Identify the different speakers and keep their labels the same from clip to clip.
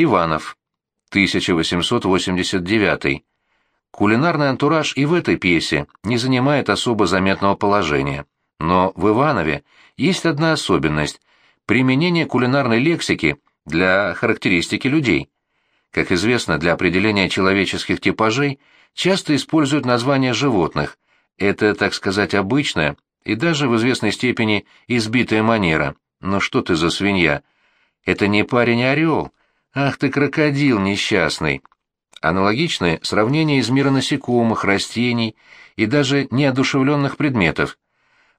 Speaker 1: Иванов, 1889. Кулинарный антураж и в этой пьесе не занимает особо заметного положения. Но в Иванове есть одна особенность – применение кулинарной лексики для характеристики людей. Как известно, для определения человеческих типажей часто используют названия животных. Это, так сказать, обычная и даже в известной степени избитая манера. Но что ты за свинья? Это не парень-орел. Ах ты, крокодил несчастный. Аналогичные сравнения из мира насекомых, растений и даже неодушевленных предметов.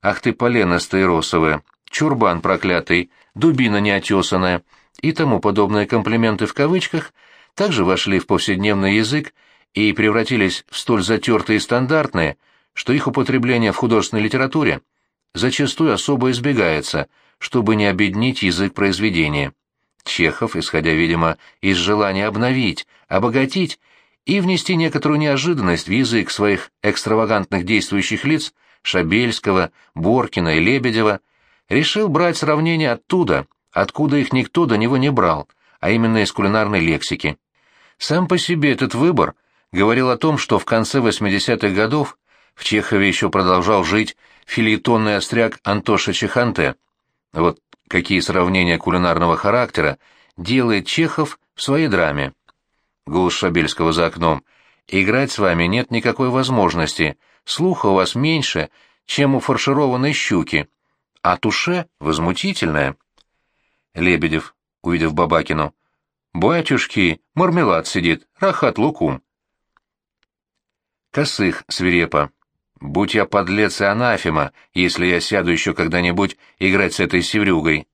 Speaker 1: Ах ты, полено стаиросовое, чурбан проклятый, дубина неотесанная и тому подобные комплименты в кавычках также вошли в повседневный язык и превратились в столь затертые и стандартные, что их употребление в художественной литературе зачастую особо избегается, чтобы не обеднить язык произведения. Чехов, исходя, видимо, из желания обновить, обогатить и внести некоторую неожиданность в язык своих экстравагантных действующих лиц Шабельского, Боркина и Лебедева, решил брать сравнения оттуда, откуда их никто до него не брал, а именно из кулинарной лексики. Сам по себе этот выбор говорил о том, что в конце 80-х годов в Чехове еще продолжал жить филеетонный остряк Антоша Чеханте. Вот какие сравнения кулинарного характера делает Чехов в своей драме. Голос Шабельского за окном. «Играть с вами нет никакой возможности. Слуха у вас меньше, чем у фаршированной щуки. А туше возмутительная». Лебедев, увидев Бабакину. «Батюшки, мармелад сидит, рахат лукум». Косых свирепо. Будь я подлец и анафема, если я сяду еще когда-нибудь играть с этой севрюгой.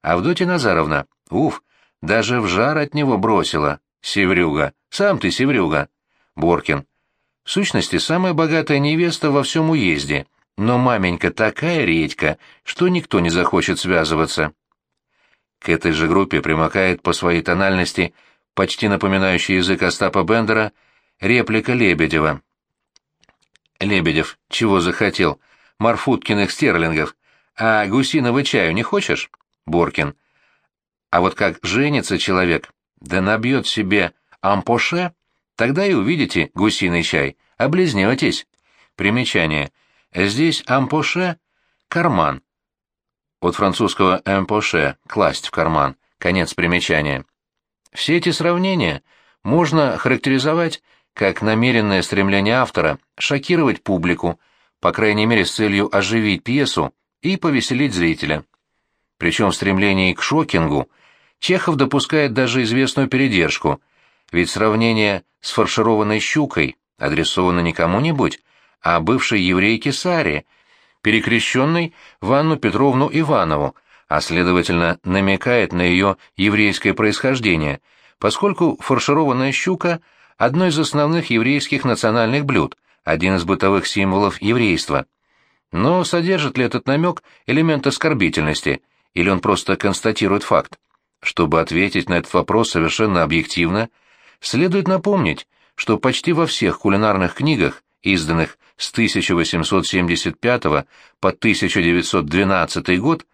Speaker 1: Авдотья Назаровна, уф, даже в жар от него бросила. Севрюга, сам ты севрюга. Боркин. В сущности, самая богатая невеста во всем уезде, но маменька такая редька, что никто не захочет связываться. К этой же группе примыкает по своей тональности, почти напоминающий язык Остапа Бендера, реплика Лебедева. Лебедев, чего захотел? Марфуткиных стерлингов. А гусиного чаю не хочешь? Боркин. А вот как женится человек, да набьет себе ампоше, тогда и увидите гусиный чай, облизнетесь. Примечание. Здесь ампоше — карман. От французского «эмпоше» — класть в карман. Конец примечания. Все эти сравнения можно характеризовать как намеренное стремление автора шокировать публику, по крайней мере с целью оживить пьесу и повеселить зрителя. Причем в стремлении к шокингу Чехов допускает даже известную передержку, ведь сравнение с фаршированной щукой адресовано не кому-нибудь, а бывшей еврейке Саре, перекрещенной в Анну Петровну Иванову, а следовательно намекает на ее еврейское происхождение, поскольку фаршированная щука – одно из основных еврейских национальных блюд, один из бытовых символов еврейства. Но содержит ли этот намек элемент оскорбительности, или он просто констатирует факт? Чтобы ответить на этот вопрос совершенно объективно, следует напомнить, что почти во всех кулинарных книгах, изданных с 1875 по 1912 год,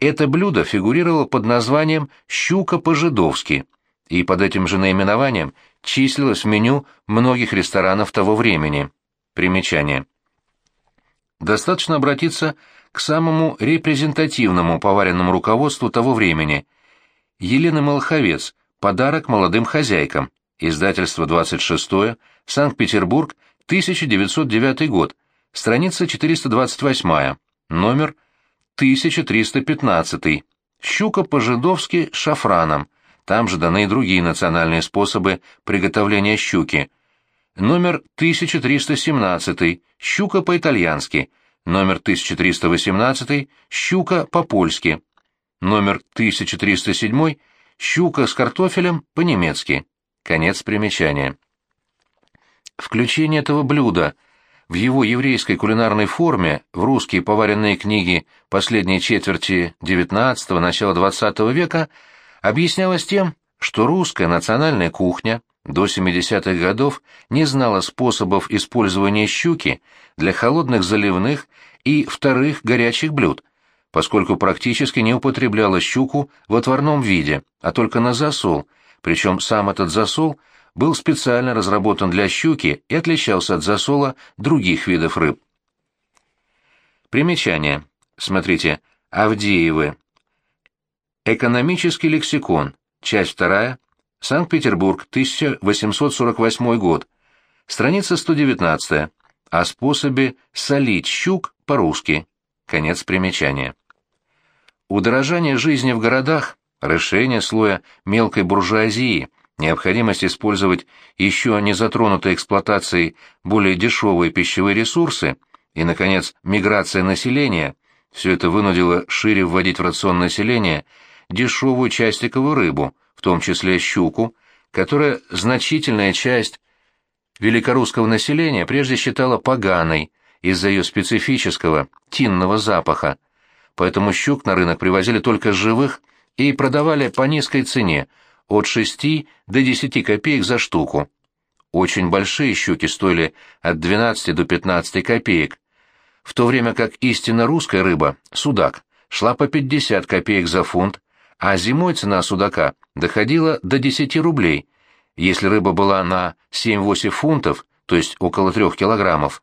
Speaker 1: это блюдо фигурировало под названием «щука по-жидовски», и под этим же наименованием числилось в меню многих ресторанов того времени. Примечание. Достаточно обратиться к самому репрезентативному поваренному руководству того времени. Елена Малаховец. Подарок молодым хозяйкам. Издательство 26 Санкт-Петербург, 1909 год. Страница 428. Номер 1315. Щука по-жидовски шафраном. Там же даны и другие национальные способы приготовления щуки. Номер 1317 – щука по-итальянски. Номер 1318 – щука по-польски. Номер 1307 – щука с картофелем по-немецки. Конец примечания. Включение этого блюда в его еврейской кулинарной форме в русские поваренные книги последней четверти XIX – начала XX века – объяснялось тем, что русская национальная кухня до 70-х годов не знала способов использования щуки для холодных заливных и вторых горячих блюд, поскольку практически не употребляла щуку в отварном виде, а только на засол, причем сам этот засол был специально разработан для щуки и отличался от засола других видов рыб. Примечание. Смотрите, Авдеевы. Экономический лексикон. Часть вторая. Санкт-Петербург, 1848 год. Страница 119. О способе солить щук по-русски. Конец примечания. Удорожание жизни в городах, расширение слоя мелкой буржуазии, необходимость использовать еще не затронутые эксплуатацией более дешевые пищевые ресурсы и, наконец, миграция населения – все это вынудило шире вводить в рацион населения дешевую частиковую рыбу, в том числе щуку, которая значительная часть великорусского населения прежде считала поганой из-за ее специфического тинного запаха, поэтому щук на рынок привозили только живых и продавали по низкой цене, от 6 до 10 копеек за штуку. Очень большие щуки стоили от 12 до 15 копеек, в то время как истинно русская рыба, судак, шла по 50 копеек за фунт, а зимой цена судака доходила до 10 рублей, если рыба была на 7-8 фунтов, то есть около 3 килограммов.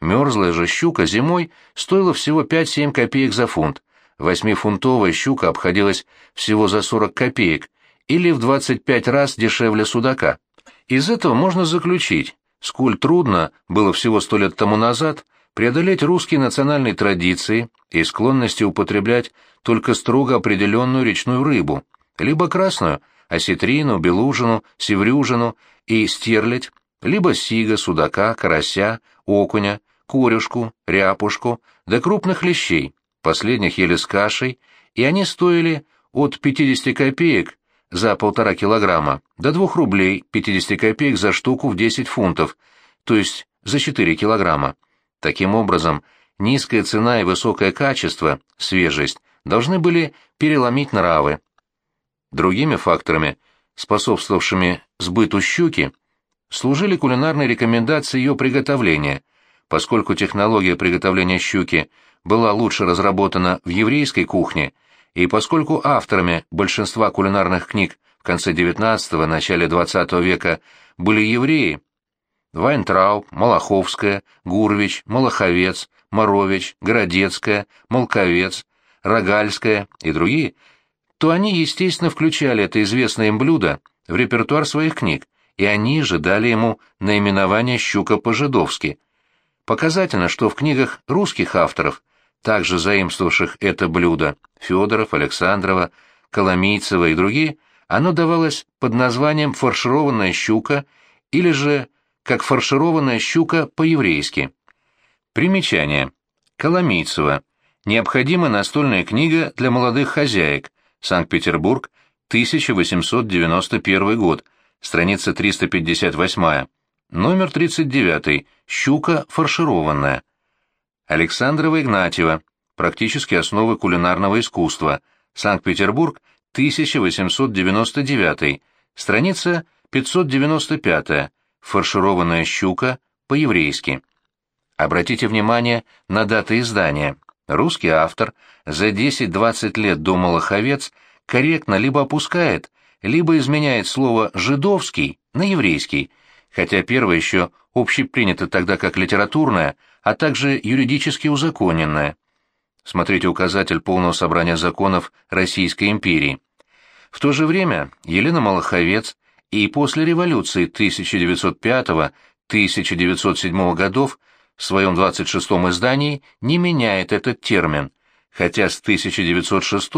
Speaker 1: Мерзлая же щука зимой стоила всего 5-7 копеек за фунт, восьмифунтовая щука обходилась всего за 40 копеек, или в 25 раз дешевле судака. Из этого можно заключить, сколь трудно было всего сто лет тому назад преодолеть русские национальные традиции и склонности употреблять только строго определенную речную рыбу, либо красную, осетрину, белужину, севрюжину и стерлядь, либо сига, судака, карася, окуня, корюшку, ряпушку, да крупных лещей, последних ели с кашей, и они стоили от 50 копеек за полтора килограмма до 2 рублей 50 копеек за штуку в 10 фунтов, то есть за 4 килограмма. Таким образом, низкая цена и высокое качество, свежесть, должны были переломить нравы. Другими факторами, способствовавшими сбыту щуки, служили кулинарные рекомендации ее приготовления, поскольку технология приготовления щуки была лучше разработана в еврейской кухне, и поскольку авторами большинства кулинарных книг в конце XIX – начале XX века были евреи, Вайнтрауб, Малаховская, Гурвич, Малаховец, Морович, Городецкая, Молковец, Рогальская и другие, то они, естественно, включали это известное им блюдо в репертуар своих книг, и они же дали ему наименование «щука по-жидовски». Показательно, что в книгах русских авторов, также заимствовавших это блюдо, Федоров, Александрова, Коломийцева и другие, оно давалось под названием «фаршированная щука» или же как фаршированная щука по-еврейски. Примечание. Коломийцева. Необходима настольная книга для молодых хозяек. Санкт-Петербург, 1891 год. Страница 358. Номер 39. Щука фаршированная. Александрова Игнатьева. Практические основы кулинарного искусства. Санкт-Петербург, 1899. Страница 595 фаршированная щука по-еврейски. Обратите внимание на даты издания. Русский автор за 10-20 лет до Малаховец корректно либо опускает, либо изменяет слово «жидовский» на еврейский, хотя первое еще общепринято тогда как литературное, а также юридически узаконенное. Смотрите указатель полного собрания законов Российской империи. В то же время Елена Малаховец и после революции 1905-1907 годов в своем 26-м издании не меняет этот термин, хотя с 1906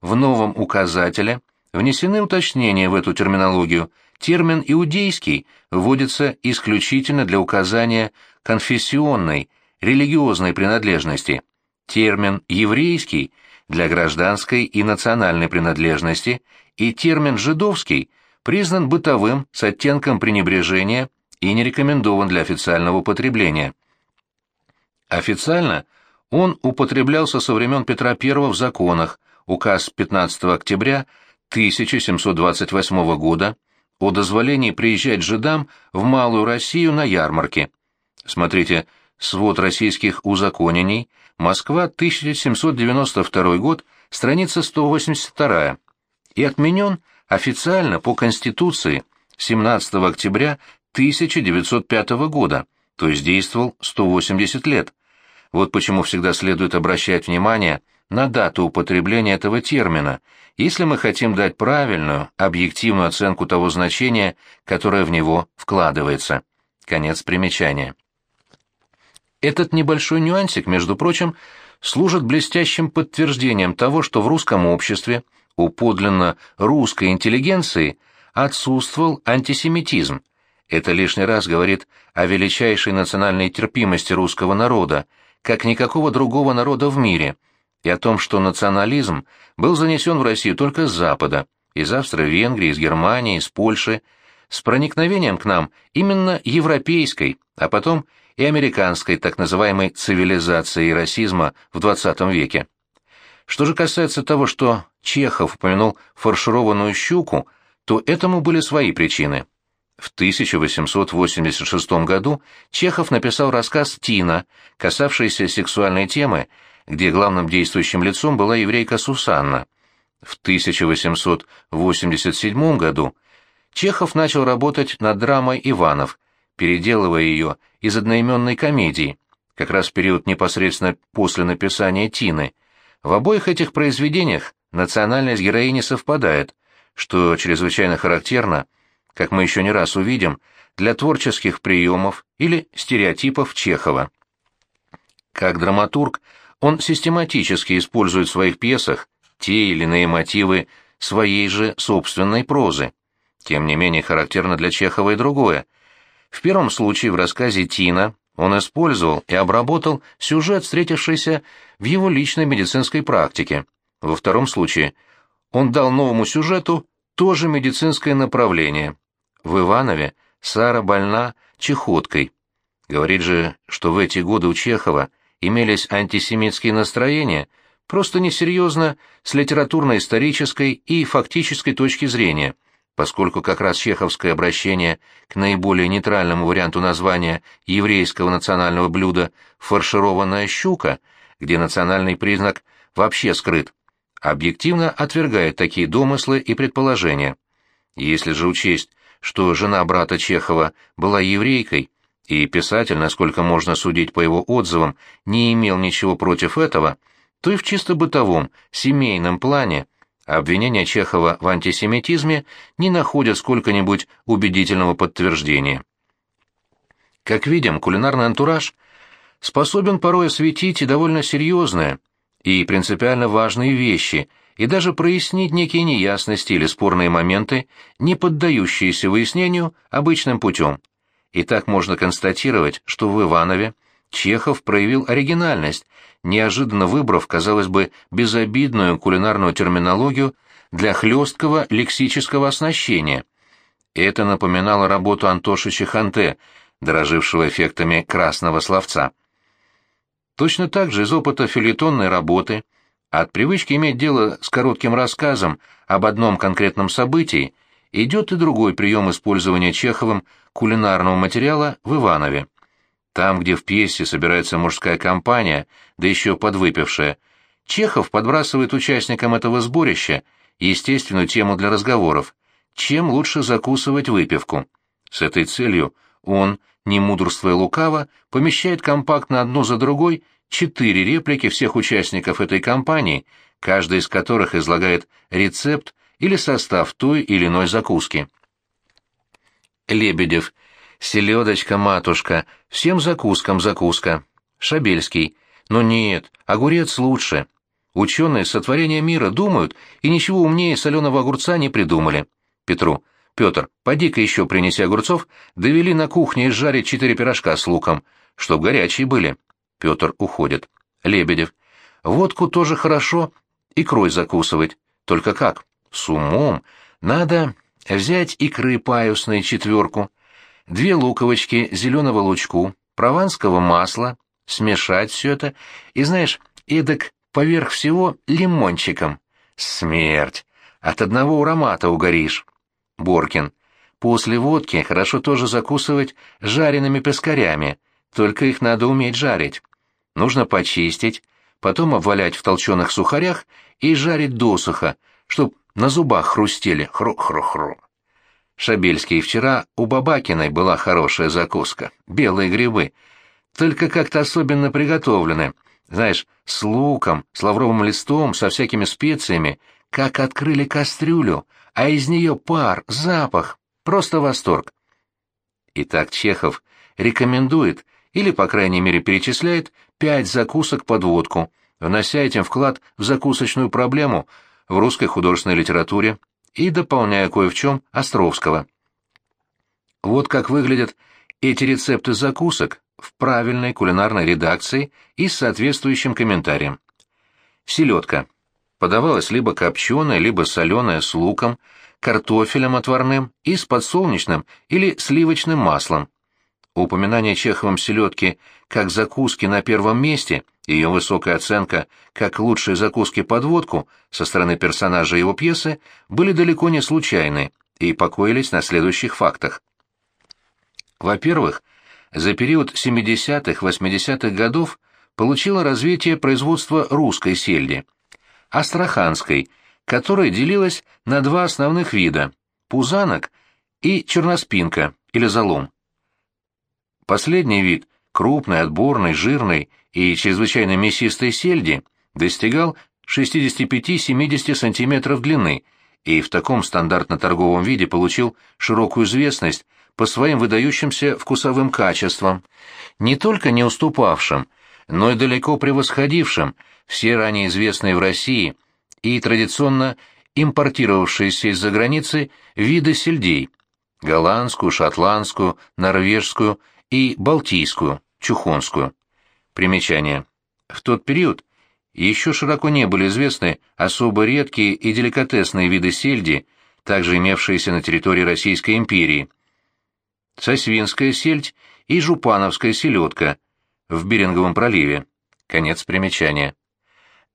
Speaker 1: в новом указателе внесены уточнения в эту терминологию. Термин «иудейский» вводится исключительно для указания конфессионной, религиозной принадлежности. Термин «еврейский» для гражданской и национальной принадлежности и термин «жидовский» признан бытовым с оттенком пренебрежения и не рекомендован для официального употребления. Официально он употреблялся со времен Петра I в законах, указ 15 октября 1728 года о дозволении приезжать жидам в Малую Россию на ярмарки. Смотрите «Свод российских узаконений», Москва, 1792 год, страница 182, и отменен официально по Конституции 17 октября 1905 года, то есть действовал 180 лет. Вот почему всегда следует обращать внимание на дату употребления этого термина, если мы хотим дать правильную, объективную оценку того значения, которое в него вкладывается. Конец примечания. Этот небольшой нюансик, между прочим, служит блестящим подтверждением того, что в русском обществе у подлинно русской интеллигенции отсутствовал антисемитизм. Это лишний раз говорит о величайшей национальной терпимости русского народа, как никакого другого народа в мире, и о том, что национализм был занесен в Россию только с Запада, из Австро-Венгрии, из Германии, из Польши, с проникновением к нам именно европейской, а потом и американской так называемой цивилизации расизма в XX веке. Что же касается того, что Чехов упомянул фаршированную щуку, то этому были свои причины. В 1886 году Чехов написал рассказ «Тина», касавшийся сексуальной темы, где главным действующим лицом была еврейка Сусанна. В 1887 году Чехов начал работать над драмой «Иванов», переделывая ее из одноименной комедии, как раз в период непосредственно после написания «Тины». В обоих этих произведениях национальность героини совпадает, что чрезвычайно характерно, как мы еще не раз увидим, для творческих приемов или стереотипов Чехова. Как драматург он систематически использует в своих пьесах те или иные мотивы своей же собственной прозы. Тем не менее характерно для Чехова и другое. В первом случае в рассказе «Тина» он использовал и обработал сюжет, встретившийся в его личной медицинской практике. Во втором случае он дал новому сюжету тоже медицинское направление. В Иванове Сара больна чехоткой. Говорит же, что в эти годы у Чехова имелись антисемитские настроения, просто несерьезно с литературно-исторической и фактической точки зрения, поскольку как раз чеховское обращение к наиболее нейтральному варианту названия еврейского национального блюда «фаршированная щука», где национальный признак вообще скрыт, объективно отвергает такие домыслы и предположения. Если же учесть, что жена брата Чехова была еврейкой, и писатель, насколько можно судить по его отзывам, не имел ничего против этого, то и в чисто бытовом, семейном плане обвинения Чехова в антисемитизме не находят сколько-нибудь убедительного подтверждения. Как видим, кулинарный антураж способен порой осветить и довольно серьезные и принципиально важные вещи и даже прояснить некие неясности или спорные моменты, не поддающиеся выяснению обычным путем. И так можно констатировать, что в Иванове Чехов проявил оригинальность, неожиданно выбрав, казалось бы, безобидную кулинарную терминологию для хлесткого лексического оснащения. Это напоминало работу Антоши Чеханте, дорожившего эффектами красного словца. Точно так же из опыта филетонной работы, от привычки иметь дело с коротким рассказом об одном конкретном событии, идет и другой прием использования Чеховым кулинарного материала в Иванове. Там, где в пьесе собирается мужская компания, да еще подвыпившая, Чехов подбрасывает участникам этого сборища естественную тему для разговоров – чем лучше закусывать выпивку. С этой целью он, не мудрствуя лукаво, помещает компактно одну за другой четыре реплики всех участников этой компании, каждая из которых излагает рецепт или состав той или иной закуски. Лебедев. Селедочка, матушка, всем закускам закуска. Шабельский. Но нет, огурец лучше. Ученые сотворения мира думают и ничего умнее соленого огурца не придумали. Петру. Петр, поди-ка еще принеси огурцов, довели на кухне изжарить четыре пирожка с луком, чтоб горячие были. Петр уходит. Лебедев. Водку тоже хорошо, икрой закусывать. Только как? С умом. Надо взять икры паюсной четверку, две луковочки зеленого лучку, прованского масла, смешать все это и, знаешь, эдак поверх всего лимончиком. Смерть! От одного аромата угоришь. Боркин. После водки хорошо тоже закусывать жареными пескарями, только их надо уметь жарить. Нужно почистить, потом обвалять в толченых сухарях и жарить досуха, чтоб на зубах хрустели, хру-хру-хру. Шабельский вчера у Бабакиной была хорошая закуска, белые грибы, только как-то особенно приготовлены, знаешь, с луком, с лавровым листом, со всякими специями, как открыли кастрюлю, а из нее пар, запах, просто восторг. Итак, Чехов рекомендует, или, по крайней мере, перечисляет, пять закусок под водку, внося этим вклад в закусочную проблему в русской художественной литературе и дополняя кое в чем Островского. Вот как выглядят эти рецепты закусок в правильной кулинарной редакции и с соответствующим комментарием. Селедка. Подавалась либо копченая, либо соленая с луком, картофелем отварным и с подсолнечным или сливочным маслом. Упоминание Чеховым селедки как закуски на первом месте, ее высокая оценка как лучшие закуски под водку со стороны персонажа его пьесы были далеко не случайны и покоились на следующих фактах. Во-первых, за период 70-80-х годов получило развитие производства русской сельди, астраханской, которая делилась на два основных вида – пузанок и черноспинка или залом. Последний вид, крупной, отборной, жирной и чрезвычайно мясистой сельди, достигал 65-70 см длины и в таком стандартно-торговом виде получил широкую известность по своим выдающимся вкусовым качествам, не только не уступавшим, но и далеко превосходившим все ранее известные в России и традиционно импортировавшиеся из-за границы виды сельдей – голландскую, шотландскую, норвежскую и балтийскую, чухонскую. Примечание. В тот период еще широко не были известны особо редкие и деликатесные виды сельди, также имевшиеся на территории Российской империи. Сосвинская сельдь и жупановская селедка в Беринговом проливе. Конец примечания.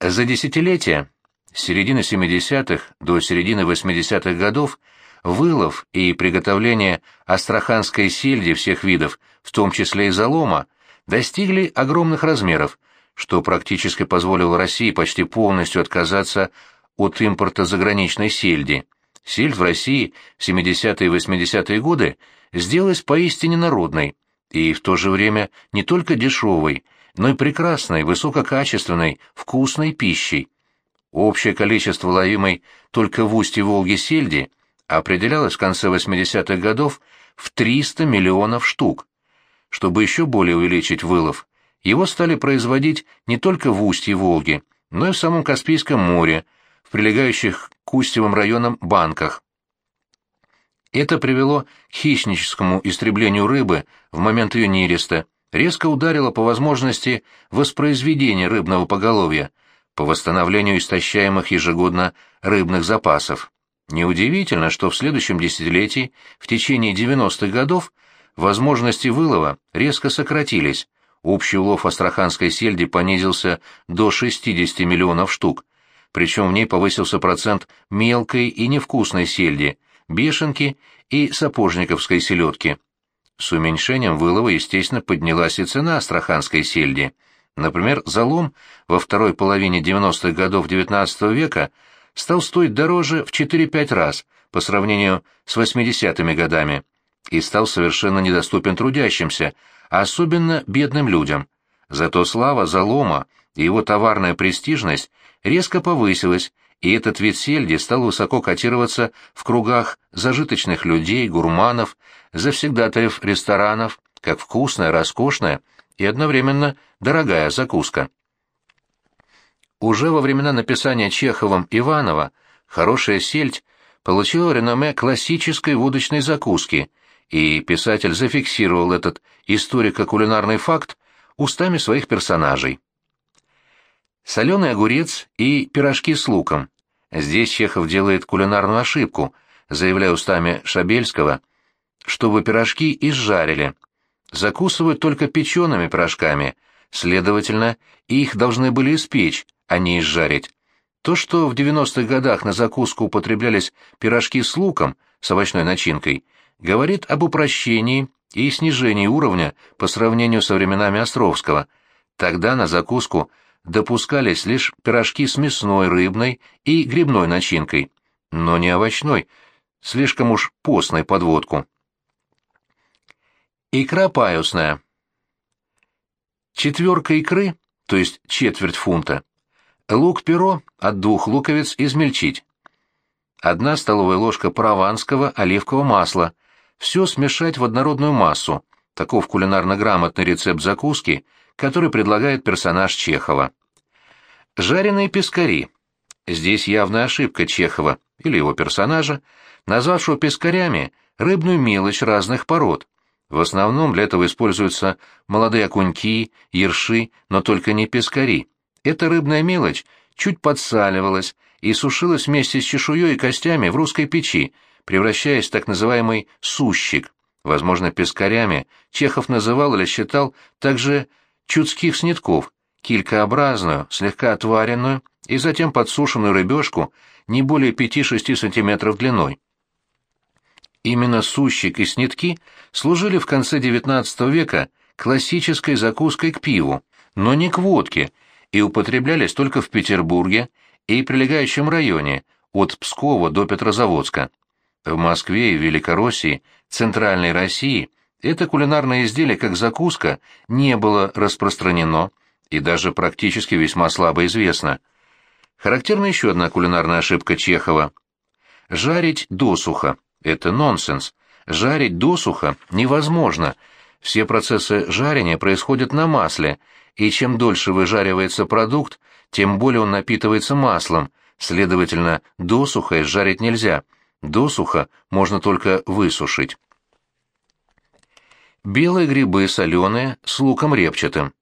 Speaker 1: За десятилетия, с середины 70-х до середины 80-х годов, вылов и приготовление астраханской сельди всех видов, в том числе и залома, достигли огромных размеров, что практически позволило России почти полностью отказаться от импорта заграничной сельди. Сельдь в России в 70-е и 80-е годы сделалась поистине народной и в то же время не только дешевой, но и прекрасной, высококачественной, вкусной пищей. Общее количество ловимой только в устье Волги сельди определялось в конце 80-х годов в 300 миллионов штук. Чтобы еще более увеличить вылов, его стали производить не только в устье Волги, но и в самом Каспийском море, в прилегающих к устьевым районам банках. Это привело к хищническому истреблению рыбы в момент ее нереста, резко ударило по возможности воспроизведения рыбного поголовья, по восстановлению истощаемых ежегодно рыбных запасов. Неудивительно, что в следующем десятилетии, в течение 90-х годов, возможности вылова резко сократились, общий улов астраханской сельди понизился до 60 миллионов штук, причем в ней повысился процент мелкой и невкусной сельди, бешенки и сапожниковской селедки. С уменьшением вылова, естественно, поднялась и цена астраханской сельди. Например, залом во второй половине 90-х годов XIX века – стал стоить дороже в 4-5 раз по сравнению с 80-ми годами и стал совершенно недоступен трудящимся, особенно бедным людям. Зато слава залома и его товарная престижность резко повысилась, и этот вид сельди стал высоко котироваться в кругах зажиточных людей, гурманов, завсегдатаев ресторанов, как вкусная, роскошная и одновременно дорогая закуска. Уже во времена написания Чеховым Иванова хорошая сельдь получила реноме классической водочной закуски, и писатель зафиксировал этот историко-кулинарный факт устами своих персонажей. Соленый огурец и пирожки с луком. Здесь Чехов делает кулинарную ошибку, заявляя устами Шабельского, чтобы пирожки изжарили. Закусывают только печеными пирожками, следовательно, их должны были испечь, а не изжарить. То, что в 90-х годах на закуску употреблялись пирожки с луком, с овощной начинкой, говорит об упрощении и снижении уровня по сравнению со временами Островского. Тогда на закуску допускались лишь пирожки с мясной, рыбной и грибной начинкой. но не овощной, слишком уж постной подводку. Икра паюсная. Четверка икры, то есть четверть фунта. Лук-перо от двух луковиц измельчить. Одна столовая ложка прованского оливкового масла. Все смешать в однородную массу. Таков кулинарно-грамотный рецепт закуски, который предлагает персонаж Чехова. Жареные пескари. Здесь явная ошибка Чехова или его персонажа, назвавшего пескарями рыбную мелочь разных пород. В основном для этого используются молодые окуньки, ерши, но только не пескари. Эта рыбная мелочь чуть подсаливалась и сушилась вместе с чешуей и костями в русской печи, превращаясь в так называемый сущик. Возможно, пескарями Чехов называл или считал также чудских снитков, килькообразную, слегка отваренную и затем подсушенную рыбешку не более 5-6 см длиной. Именно сущик и снитки служили в конце XIX века классической закуской к пиву, но не к водке, и употреблялись только в Петербурге и прилегающем районе, от Пскова до Петрозаводска. В Москве и Великороссии, Центральной России это кулинарное изделие как закуска не было распространено и даже практически весьма слабо известно. Характерна еще одна кулинарная ошибка Чехова. Жарить досуха – это нонсенс. Жарить досуха невозможно. Все процессы жарения происходят на масле, и чем дольше выжаривается продукт, тем более он напитывается маслом, следовательно, досуха жарить нельзя. Досуха можно только высушить. Белые грибы соленые с луком репчатым.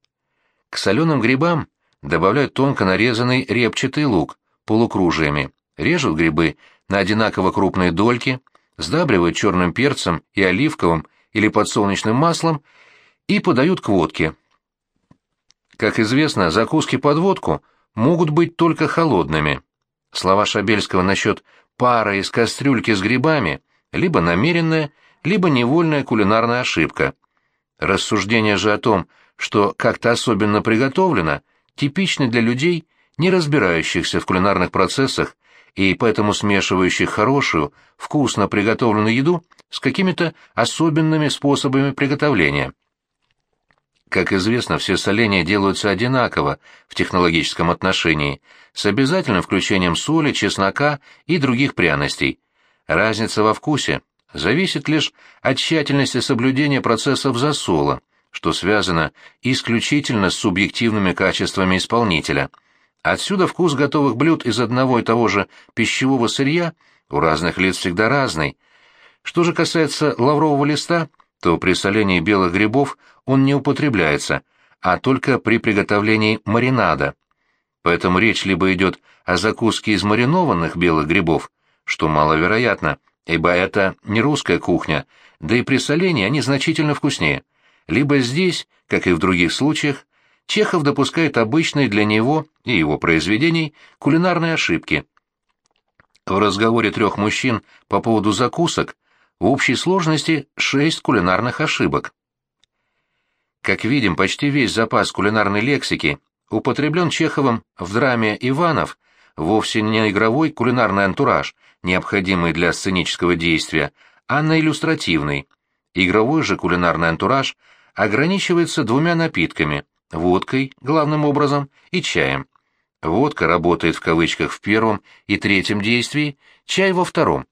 Speaker 1: К соленым грибам добавляют тонко нарезанный репчатый лук полукружиями, режут грибы на одинаково крупные дольки, сдабривают черным перцем и оливковым или подсолнечным маслом и подают к водке. Как известно, закуски под водку могут быть только холодными. Слова Шабельского насчет пара из кастрюльки с грибами либо намеренная, либо невольная кулинарная ошибка. Рассуждение же о том, что как-то особенно приготовлено, типичны для людей, не разбирающихся в кулинарных процессах и поэтому смешивающих хорошую, вкусно приготовленную еду с какими-то особенными способами приготовления. Как известно, все соления делаются одинаково в технологическом отношении, с обязательным включением соли, чеснока и других пряностей. Разница во вкусе зависит лишь от тщательности соблюдения процессов засола, что связано исключительно с субъективными качествами исполнителя. Отсюда вкус готовых блюд из одного и того же пищевого сырья у разных лиц всегда разный. Что же касается лаврового листа, то при солении белых грибов он не употребляется, а только при приготовлении маринада. Поэтому речь либо идет о закуске из маринованных белых грибов, что маловероятно, ибо это не русская кухня, да и при солении они значительно вкуснее. Либо здесь, как и в других случаях, Чехов допускает обычные для него и его произведений кулинарные ошибки. В разговоре трех мужчин по поводу закусок в общей сложности шесть кулинарных ошибок. Как видим, почти весь запас кулинарной лексики употреблен Чеховым в драме «Иванов», вовсе не игровой кулинарный антураж, необходимый для сценического действия, а на иллюстративный. Игровой же кулинарный антураж ограничивается двумя напитками – водкой, главным образом, и чаем. Водка работает в кавычках в первом и третьем действии, чай во втором.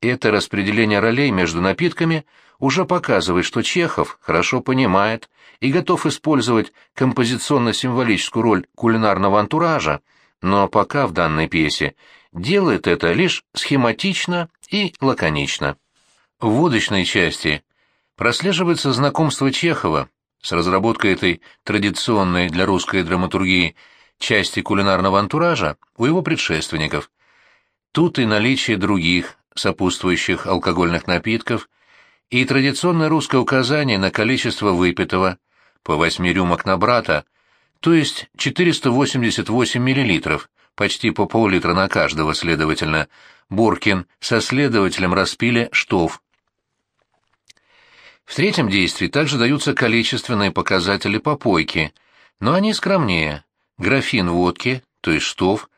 Speaker 1: Это распределение ролей между напитками уже показывает, что Чехов хорошо понимает и готов использовать композиционно-символическую роль кулинарного антуража, но пока в данной пьесе делает это лишь схематично и лаконично. В водочной части прослеживается знакомство Чехова с разработкой этой традиционной для русской драматургии части кулинарного антуража у его предшественников. Тут и наличие других, сопутствующих алкогольных напитков, и традиционное русское указание на количество выпитого по 8 рюмок на брата, то есть 488 миллилитров, почти по пол-литра на каждого, следовательно, Буркин со следователем распили штоф. В третьем действии также даются количественные показатели попойки, но они скромнее. Графин водки, то есть штоф,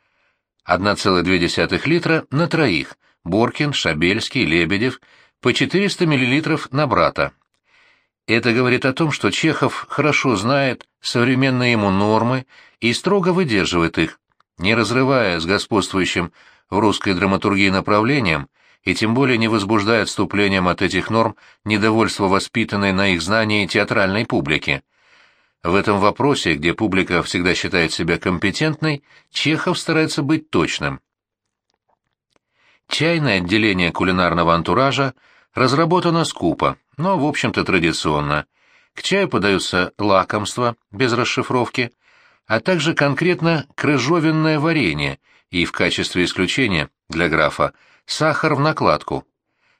Speaker 1: 1,2 литра на троих, Боркин, Шабельский, Лебедев, по 400 мл на брата. Это говорит о том, что Чехов хорошо знает современные ему нормы и строго выдерживает их, не разрывая с господствующим в русской драматургии направлением и тем более не возбуждая отступлением от этих норм недовольство воспитанной на их знании театральной публики. В этом вопросе, где публика всегда считает себя компетентной, Чехов старается быть точным. Чайное отделение кулинарного антуража разработано скупо, но, в общем-то, традиционно. К чаю подаются лакомства, без расшифровки, а также конкретно крыжовенное варенье и, в качестве исключения, для графа, сахар в накладку.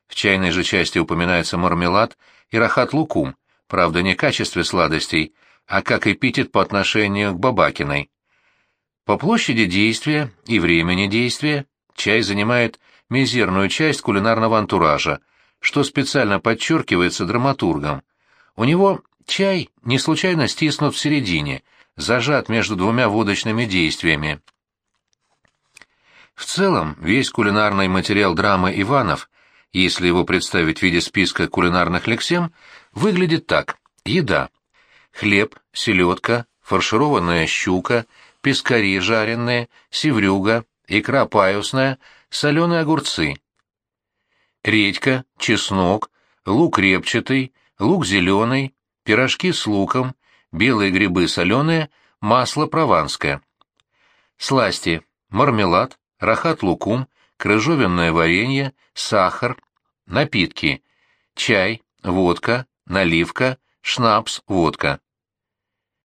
Speaker 1: В чайной же части упоминается мармелад и рахат-лукум, правда, не в качестве сладостей, а как эпитет по отношению к Бабакиной. По площади действия и времени действия чай занимает мизерную часть кулинарного антуража, что специально подчеркивается драматургом. У него чай не случайно стиснут в середине, зажат между двумя водочными действиями. В целом, весь кулинарный материал драмы Иванов, если его представить в виде списка кулинарных лексем, выглядит так. Еда. Хлеб, селедка, фаршированная щука, пескари жареные, севрюга, икра паюсная, соленые огурцы редька, чеснок, лук репчатый, лук зеленый, пирожки с луком, белые грибы соленые, масло прованское. Сласти, мармелад, рахат-лукум, крыжовенное варенье, сахар, напитки, чай, водка, наливка, шнапс, водка.